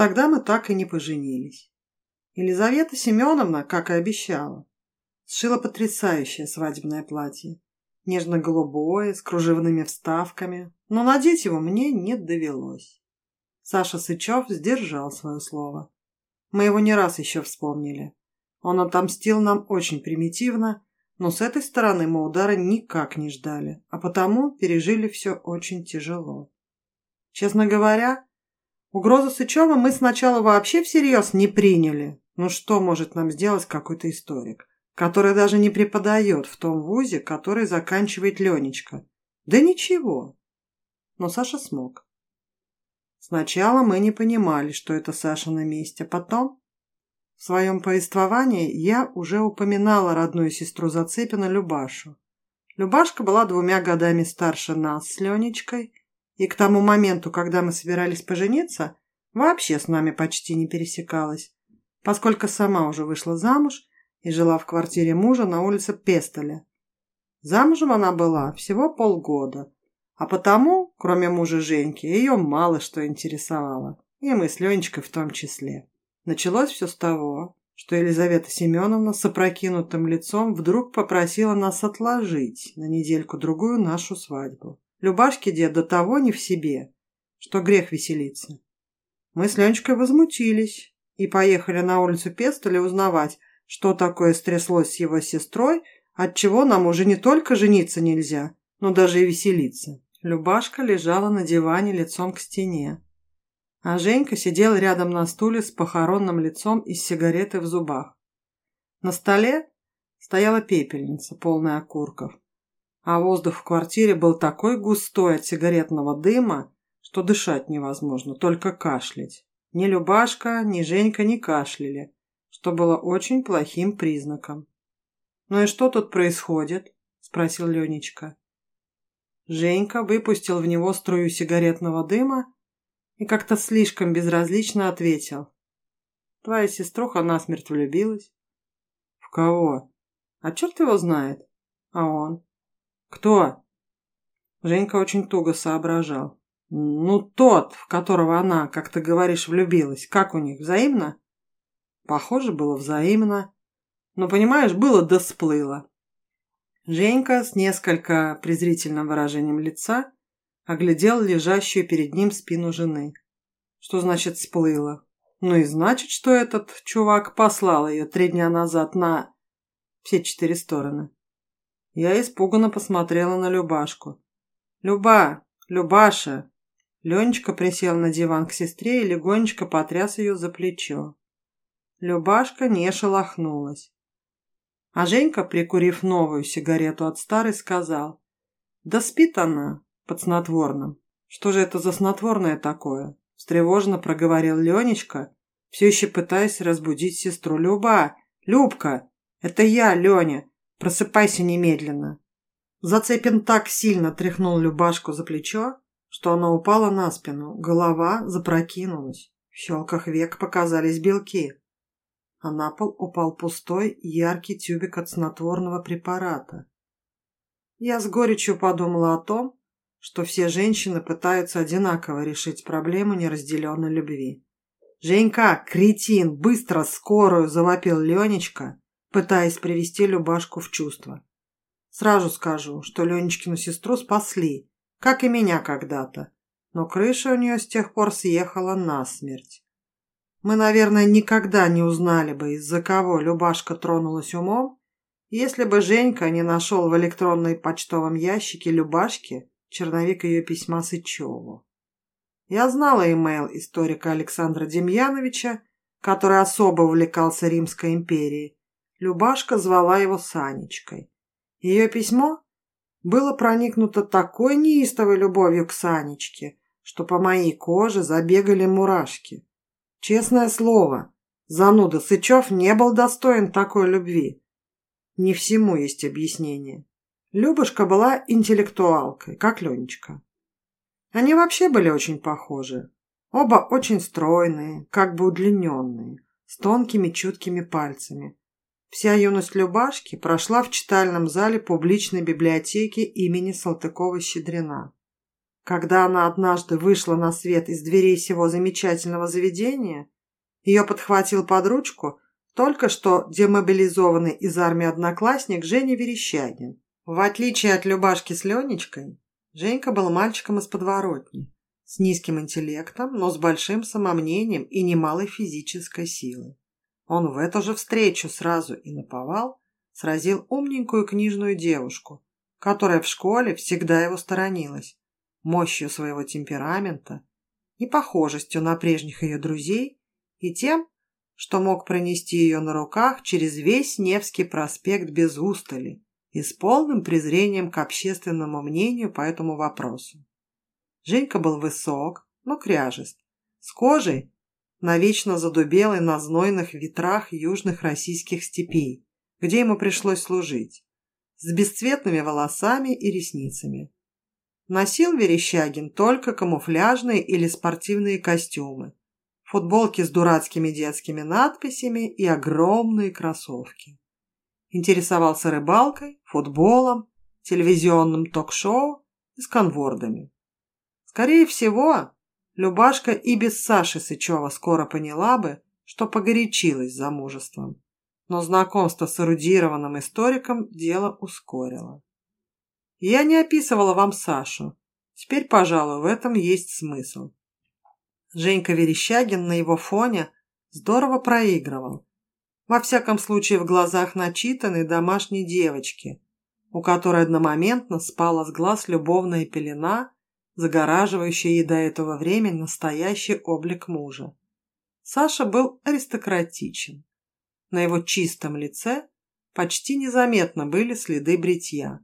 Тогда мы так и не поженились. Елизавета Семеновна, как и обещала, сшила потрясающее свадебное платье. Нежно-голубое, с кружевными вставками, но надеть его мне не довелось. Саша Сычев сдержал свое слово. Мы его не раз еще вспомнили. Он отомстил нам очень примитивно, но с этой стороны мы удара никак не ждали, а потому пережили все очень тяжело. Честно говоря, угрозу Сычева мы сначала вообще всерьез не приняли. Ну что может нам сделать какой-то историк, который даже не преподает в том вузе, который заканчивает Ленечка? Да ничего. Но Саша смог. Сначала мы не понимали, что это Саша на месте, потом... В своем повествовании я уже упоминала родную сестру Зацепина Любашу. Любашка была двумя годами старше нас с Ленечкой, и к тому моменту, когда мы собирались пожениться, вообще с нами почти не пересекалась, поскольку сама уже вышла замуж и жила в квартире мужа на улице Пестоля. Замужем она была всего полгода, а потому, кроме мужа Женьки, ее мало что интересовало. И мы с Ленечкой в том числе. Началось все с того, что Елизавета Семеновна с опрокинутым лицом вдруг попросила нас отложить на недельку-другую нашу свадьбу. Любашке дед до того не в себе, что грех веселиться. Мы с Ленечкой возмутились и поехали на улицу Пестоля узнавать, что такое стряслось с его сестрой, от чего нам уже не только жениться нельзя, но даже и веселиться. Любашка лежала на диване лицом к стене. А Женька сидел рядом на стуле с похоронным лицом и с сигаретой в зубах. На столе стояла пепельница, полная окурков. А воздух в квартире был такой густой от сигаретного дыма, что дышать невозможно, только кашлять. Ни Любашка, ни Женька не кашляли, что было очень плохим признаком. «Ну и что тут происходит?» – спросил Ленечка. Женька выпустил в него струю сигаретного дыма и как-то слишком безразлично ответил. Твоя сеструха насмерть влюбилась. В кого? А черт его знает. А он? Кто? Женька очень туго соображал. Ну, тот, в которого она, как ты говоришь, влюбилась. Как у них, взаимно? Похоже, было взаимно. Но, понимаешь, было да сплыло. Женька с несколько презрительным выражением лица оглядел лежащую перед ним спину жены. Что значит «сплыла»? Ну и значит, что этот чувак послал ее три дня назад на все четыре стороны. Я испуганно посмотрела на Любашку. «Люба! Любаша!» Ленечка присел на диван к сестре и легонечко потряс ее за плечо. Любашка не шелохнулась. А Женька, прикурив новую сигарету от старой, сказал, «Да спит она под снотворным». «Что же это за снотворное такое?» встревоженно проговорил Ленечка, все еще пытаясь разбудить сестру. «Люба! Любка! Это я, Леня! Просыпайся немедленно!» Зацепин так сильно тряхнул Любашку за плечо, что она упала на спину, голова запрокинулась. В щелках век показались белки а на пол упал пустой, яркий тюбик от снотворного препарата. Я с горечью подумала о том, что все женщины пытаются одинаково решить проблему неразделенной любви. «Женька, кретин, быстро, скорую!» – завопил Ленечка, пытаясь привести Любашку в чувство. Сразу скажу, что Ленечкину сестру спасли, как и меня когда-то, но крыша у нее с тех пор съехала насмерть. Мы, наверное, никогда не узнали бы, из-за кого Любашка тронулась умом, если бы Женька не нашел в электронной почтовом ящике Любашки черновик ее письма Сычеву. Я знала имейл историка Александра Демьяновича, который особо увлекался Римской империей. Любашка звала его Санечкой. Ее письмо было проникнуто такой неистовой любовью к Санечке, что по моей коже забегали мурашки. Честное слово, зануда Сычев не был достоин такой любви. Не всему есть объяснение. Любушка была интеллектуалкой, как Ленечка. Они вообще были очень похожи. Оба очень стройные, как бы удлиненные, с тонкими чуткими пальцами. Вся юность Любашки прошла в читальном зале публичной библиотеки имени Салтыкова-Щедрина. Когда она однажды вышла на свет из дверей сего замечательного заведения, ее подхватил под ручку только что демобилизованный из армии одноклассник Женя Верещагин. В отличие от Любашки с Ленечкой, Женька был мальчиком из подворотни, с низким интеллектом, но с большим самомнением и немалой физической силой. Он в эту же встречу сразу и наповал сразил умненькую книжную девушку, которая в школе всегда его сторонилась, мощью своего темперамента, непохожестью на прежних ее друзей и тем, что мог пронести ее на руках через весь Невский проспект без устали и с полным презрением к общественному мнению по этому вопросу. Женька был высок, но кряжест, с кожей, навечно задубелой на знойных ветрах южных российских степей, где ему пришлось служить, с бесцветными волосами и ресницами. Носил Верещагин только камуфляжные или спортивные костюмы, футболки с дурацкими детскими надписями и огромные кроссовки. Интересовался рыбалкой, футболом, телевизионным ток-шоу и сканвордами. Скорее всего, Любашка и без Саши Сычева скоро поняла бы, что погорячилась замужеством но знакомство с эрудированным историком дело ускорило. Я не описывала вам Сашу. Теперь, пожалуй, в этом есть смысл. Женька Верещагин на его фоне здорово проигрывал. Во всяком случае, в глазах начитанной домашней девочки, у которой одномоментно спала с глаз любовная пелена, загораживающая ей до этого времени настоящий облик мужа. Саша был аристократичен. На его чистом лице почти незаметно были следы бритья.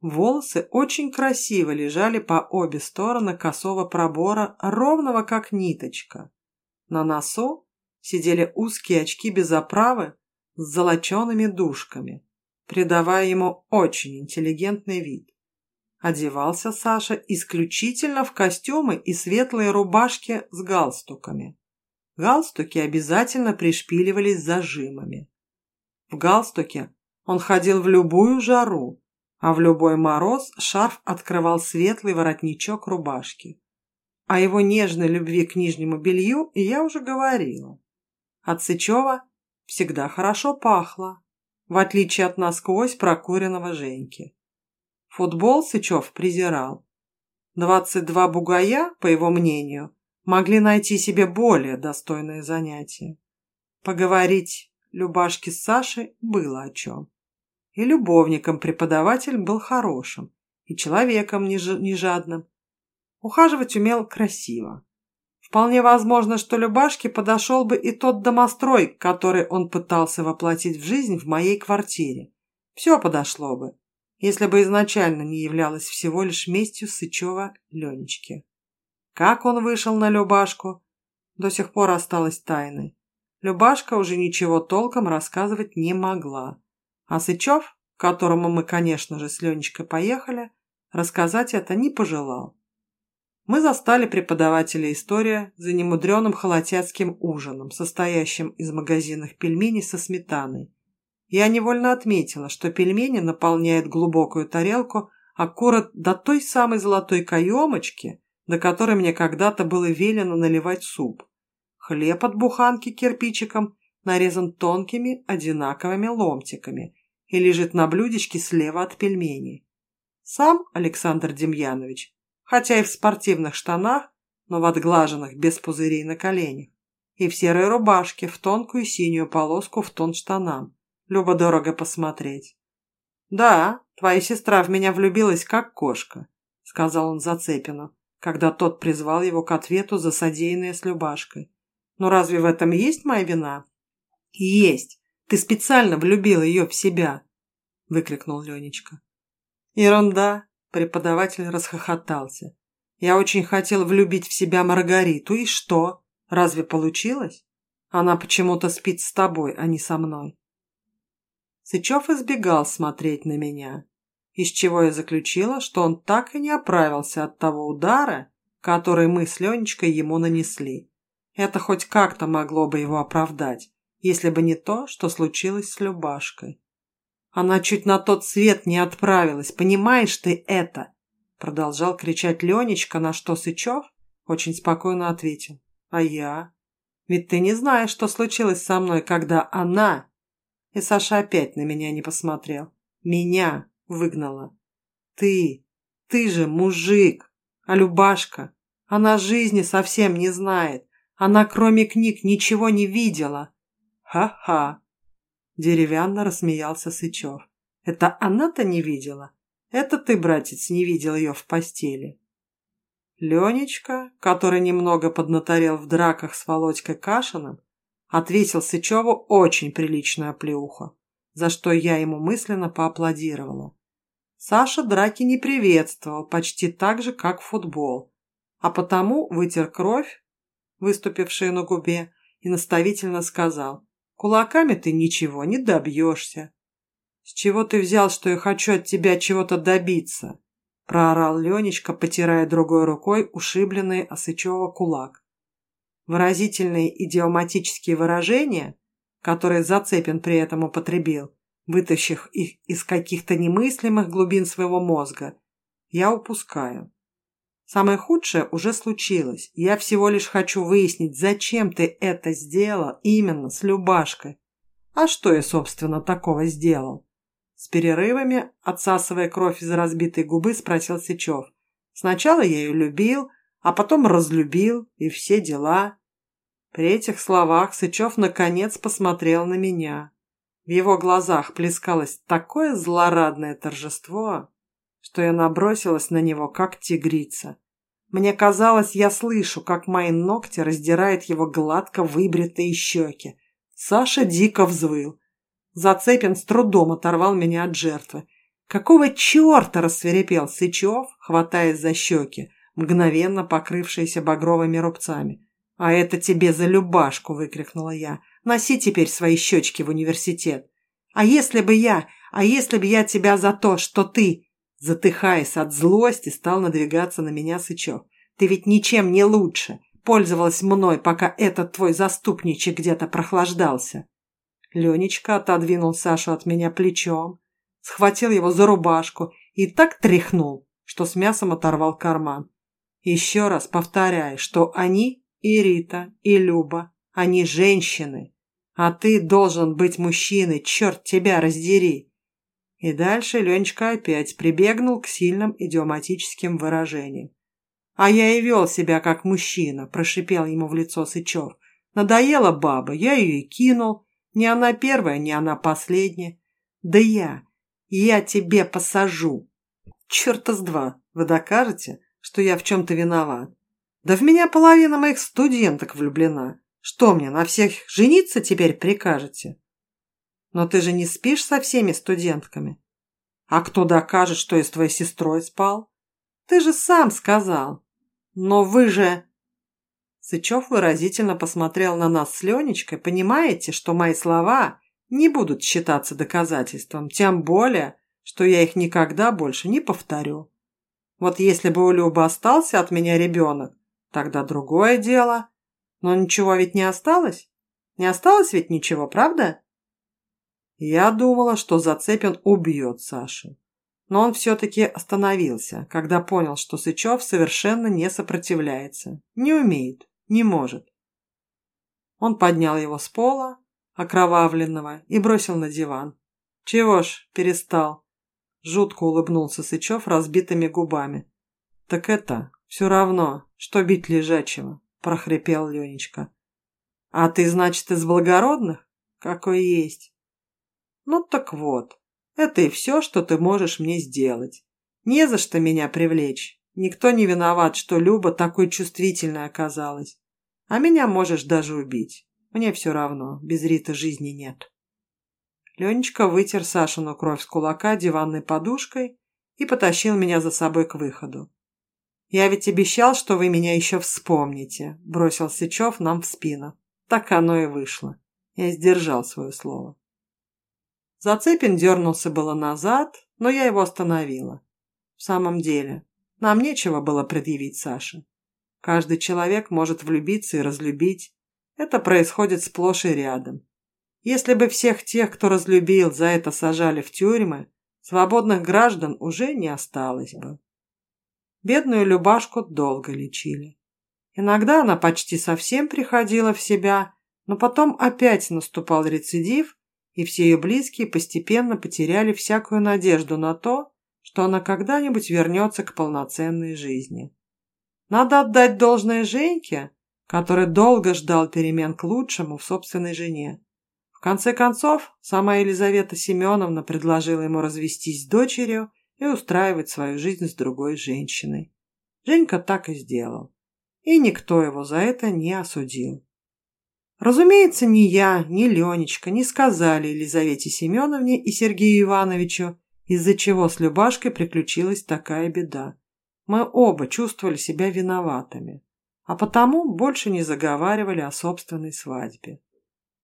Волосы очень красиво лежали по обе стороны косого пробора, ровного как ниточка. На носу сидели узкие очки без оправы с золочеными дужками, придавая ему очень интеллигентный вид. Одевался Саша исключительно в костюмы и светлые рубашки с галстуками. Галстуки обязательно пришпиливались зажимами. В галстуке он ходил в любую жару, а в любой мороз шарф открывал светлый воротничок рубашки. О его нежной любви к нижнему белью я уже говорила. От Сычева всегда хорошо пахло, в отличие от насквозь прокуренного Женьки. Футбол Сычев презирал. Двадцать два бугая, по его мнению, могли найти себе более достойное занятие. Поговорить Любашке с Сашей было о чем. И любовником преподаватель был хорошим, и человеком не жадным. Ухаживать умел красиво. Вполне возможно, что Любашке подошел бы и тот домострой, который он пытался воплотить в жизнь в моей квартире. Все подошло бы, если бы изначально не являлось всего лишь местью Сычева Ленечки. Как он вышел на Любашку, до сих пор осталось тайной. Любашка уже ничего толком рассказывать не могла. А Сычев, к которому мы, конечно же, с Ленечкой поехали, рассказать это не пожелал. Мы застали преподавателя истории за немудреным холотяцким ужином, состоящим из магазинных пельменей со сметаной. Я невольно отметила, что пельмени наполняют глубокую тарелку аккурат до той самой золотой каемочки, на которой мне когда-то было велено наливать суп. Хлеб от буханки кирпичиком нарезан тонкими одинаковыми ломтиками и лежит на блюдечке слева от пельменей. Сам Александр Демьянович, хотя и в спортивных штанах, но в отглаженных без пузырей на коленях, и в серой рубашке в тонкую синюю полоску в тон штанам. Любо-дорого посмотреть. «Да, твоя сестра в меня влюбилась, как кошка», — сказал он Зацепину когда тот призвал его к ответу за содеянное с Любашкой. «Но разве в этом есть моя вина?» «Есть! Ты специально влюбил ее в себя!» – выкрикнул Ленечка. «Ерунда!» – преподаватель расхохотался. «Я очень хотел влюбить в себя Маргариту, и что? Разве получилось? Она почему-то спит с тобой, а не со мной». Сычев избегал смотреть на меня из чего я заключила, что он так и не оправился от того удара, который мы с Ленечкой ему нанесли. Это хоть как-то могло бы его оправдать, если бы не то, что случилось с Любашкой. Она чуть на тот свет не отправилась, понимаешь ты это? Продолжал кричать Ленечка, на что Сычев очень спокойно ответил. А я? Ведь ты не знаешь, что случилось со мной, когда она... И Саша опять на меня не посмотрел. Меня выгнала. Ты, ты же мужик, а Любашка, она жизни совсем не знает. Она кроме книг ничего не видела. Ха-ха. Деревянно рассмеялся Сычев. Это она-то не видела? Это ты, братец, не видел ее в постели. Ленечка, который немного поднаторел в драках с Володькой Кашиным, ответил Сычеву очень приличную оплеуху, за что я ему мысленно поаплодировала. Саша драки не приветствовал почти так же, как футбол, а потому вытер кровь, выступившую на губе, и наставительно сказал, «Кулаками ты ничего не добьешься. «С чего ты взял, что я хочу от тебя чего-то добиться?» – проорал Ленечка, потирая другой рукой ушибленный Осычева кулак. Выразительные идиоматические выражения, которые Зацепин при этом употребил, вытащив их из каких-то немыслимых глубин своего мозга, я упускаю. Самое худшее уже случилось. Я всего лишь хочу выяснить, зачем ты это сделал именно с Любашкой. А что я, собственно, такого сделал? С перерывами, отсасывая кровь из разбитой губы, спросил Сычев. Сначала я ее любил, а потом разлюбил, и все дела. При этих словах Сычев наконец посмотрел на меня. В его глазах плескалось такое злорадное торжество, что я набросилась на него, как тигрица. Мне казалось, я слышу, как мои ногти раздирают его гладко выбритые щеки. Саша дико взвыл. Зацепин с трудом оторвал меня от жертвы. «Какого черта?» – рассверепел Сычев, хватаясь за щеки, мгновенно покрывшиеся багровыми рубцами. «А это тебе за любашку!» – выкрикнула я. «Носи теперь свои щечки в университет!» «А если бы я, а если бы я тебя за то, что ты...» Затыхаясь от злости, стал надвигаться на меня Сычев. «Ты ведь ничем не лучше. Пользовалась мной, пока этот твой заступничек где-то прохлаждался». Ленечка отодвинул Сашу от меня плечом, схватил его за рубашку и так тряхнул, что с мясом оторвал карман. Еще раз повторяю, что они и Рита, и Люба, они женщины, а ты должен быть мужчиной, черт тебя раздери. И дальше Ленечка опять прибегнул к сильным идиоматическим выражениям. «А я и вел себя как мужчина», – прошипел ему в лицо Сычев. «Надоела баба, я ее и кинул, не она первая, не она последняя. Да я, я тебе посажу. Черта с два, вы докажете, что я в чем-то виноват. Да в меня половина моих студенток влюблена. Что мне, на всех жениться теперь прикажете? Но ты же не спишь со всеми студентками. А кто докажет, что я с твоей сестрой спал? Ты же сам сказал. Но вы же... Сычев выразительно посмотрел на нас с Ленечкой. «Понимаете, что мои слова не будут считаться доказательством, тем более, что я их никогда больше не повторю. Вот если бы у Любы остался от меня ребенок, тогда другое дело. Но ничего ведь не осталось? Не осталось ведь ничего, правда?» Я думала, что Зацепин убьет Сашу. Но он все-таки остановился, когда понял, что Сычев совершенно не сопротивляется, не умеет не может. Он поднял его с пола, окровавленного, и бросил на диван. «Чего ж, перестал?» Жутко улыбнулся Сычев разбитыми губами. «Так это, все равно, что бить лежачего», – прохрипел Ленечка. «А ты, значит, из благородных? Какой есть?» «Ну так вот, это и все, что ты можешь мне сделать. Не за что меня привлечь. Никто не виноват, что Люба такой чувствительной оказалась. А меня можешь даже убить. Мне все равно, без Риты жизни нет. Ленечка вытер Сашину кровь с кулака диванной подушкой и потащил меня за собой к выходу. «Я ведь обещал, что вы меня еще вспомните», – бросил Сычев нам в спину. Так оно и вышло. Я сдержал свое слово. Зацепин дернулся было назад, но я его остановила. В самом деле, нам нечего было предъявить Саше. Каждый человек может влюбиться и разлюбить. Это происходит сплошь и рядом. Если бы всех тех, кто разлюбил, за это сажали в тюрьмы, свободных граждан уже не осталось бы. Бедную Любашку долго лечили. Иногда она почти совсем приходила в себя, но потом опять наступал рецидив, и все ее близкие постепенно потеряли всякую надежду на то, что она когда-нибудь вернется к полноценной жизни. Надо отдать должное Женьке, который долго ждал перемен к лучшему в собственной жене. Конце концов, сама Елизавета Семеновна предложила ему развестись с дочерью и устраивать свою жизнь с другой женщиной. Женька так и сделал и никто его за это не осудил. Разумеется, ни я, ни Ленечка не сказали Елизавете Семеновне и Сергею Ивановичу, из-за чего с Любашкой приключилась такая беда. Мы оба чувствовали себя виноватыми, а потому больше не заговаривали о собственной свадьбе.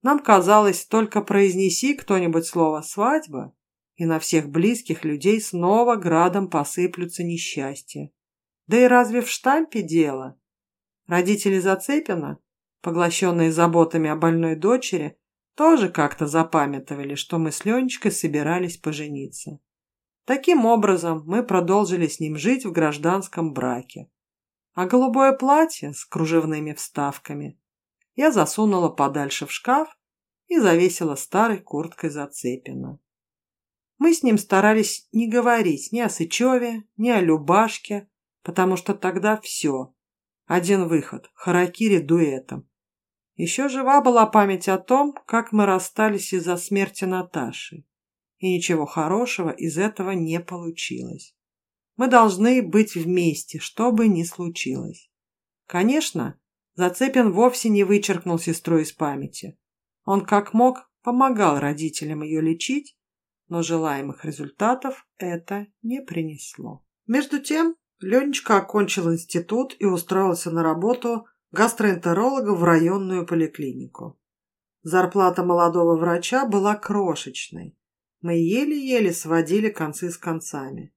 Нам казалось, только произнеси кто-нибудь слово «свадьба», и на всех близких людей снова градом посыплются несчастья. Да и разве в штампе дело? Родители Зацепина, поглощенные заботами о больной дочери, тоже как-то запамятовали, что мы с Ленечкой собирались пожениться. Таким образом, мы продолжили с ним жить в гражданском браке. А голубое платье с кружевными вставками я засунула подальше в шкаф и завесила старой курткой Зацепина. Мы с ним старались не говорить ни о Сычеве, ни о Любашке, потому что тогда все, один выход – харакири дуэтом. Еще жива была память о том, как мы расстались из-за смерти Наташи. И ничего хорошего из этого не получилось. Мы должны быть вместе, что бы ни случилось. Конечно, Зацепин вовсе не вычеркнул сестру из памяти. Он как мог помогал родителям ее лечить, но желаемых результатов это не принесло. Между тем, Ленечка окончил институт и устроился на работу гастроэнтеролога в районную поликлинику. Зарплата молодого врача была крошечной. Мы еле-еле сводили концы с концами.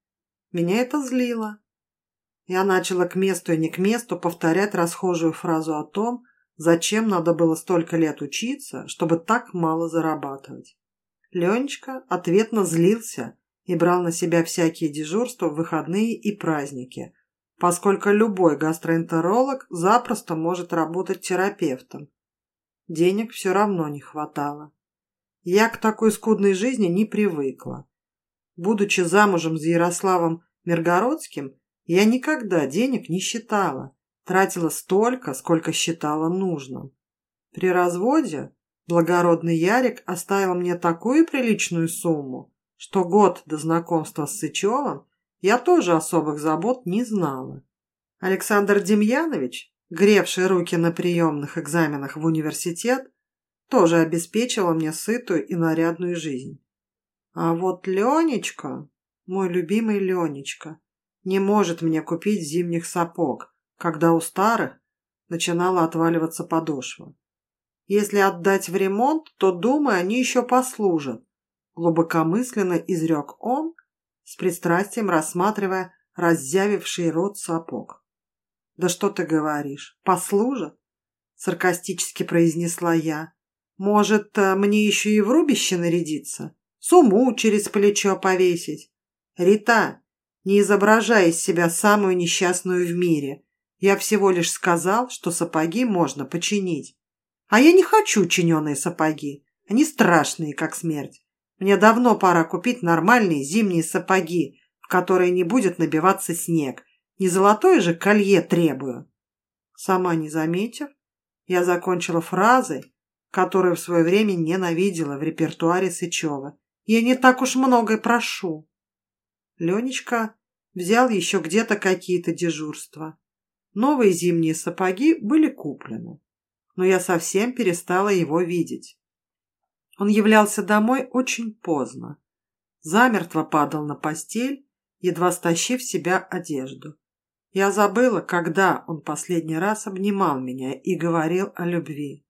Меня это злило. Я начала к месту и не к месту повторять расхожую фразу о том, зачем надо было столько лет учиться, чтобы так мало зарабатывать. Ленечка ответно злился и брал на себя всякие дежурства в выходные и праздники, поскольку любой гастроэнтеролог запросто может работать терапевтом. Денег все равно не хватало. Я к такой скудной жизни не привыкла. Будучи замужем за Ярославом Миргородским, я никогда денег не считала, тратила столько, сколько считала нужным. При разводе благородный Ярик оставил мне такую приличную сумму, что год до знакомства с Сычевым я тоже особых забот не знала. Александр Демьянович, гревший руки на приемных экзаменах в университет, тоже обеспечила мне сытую и нарядную жизнь. А вот Ленечка, мой любимый Ленечка, не может мне купить зимних сапог, когда у старых начинала отваливаться подошва. Если отдать в ремонт, то, думаю, они еще послужат, глубокомысленно изрек он, с пристрастием рассматривая разъявивший рот сапог. «Да что ты говоришь? Послужат?» — саркастически произнесла я. «Может, э, мне еще и в рубище нарядиться? Суму через плечо повесить? Рита, не изображай из себя самую несчастную в мире. Я всего лишь сказал, что сапоги можно починить. А я не хочу чиненые сапоги. Они страшные, как смерть. Мне давно пора купить нормальные зимние сапоги, в которые не будет набиваться снег. Не золотое же колье требую. Сама не заметив, я закончила фразой, которую в свое время ненавидела в репертуаре Сычева. Я не так уж многое прошу. Ленечка взял еще где-то какие-то дежурства. Новые зимние сапоги были куплены, но я совсем перестала его видеть. Он являлся домой очень поздно. Замертво падал на постель, едва стащив себя одежду. Я забыла, когда он последний раз обнимал меня и говорил о любви.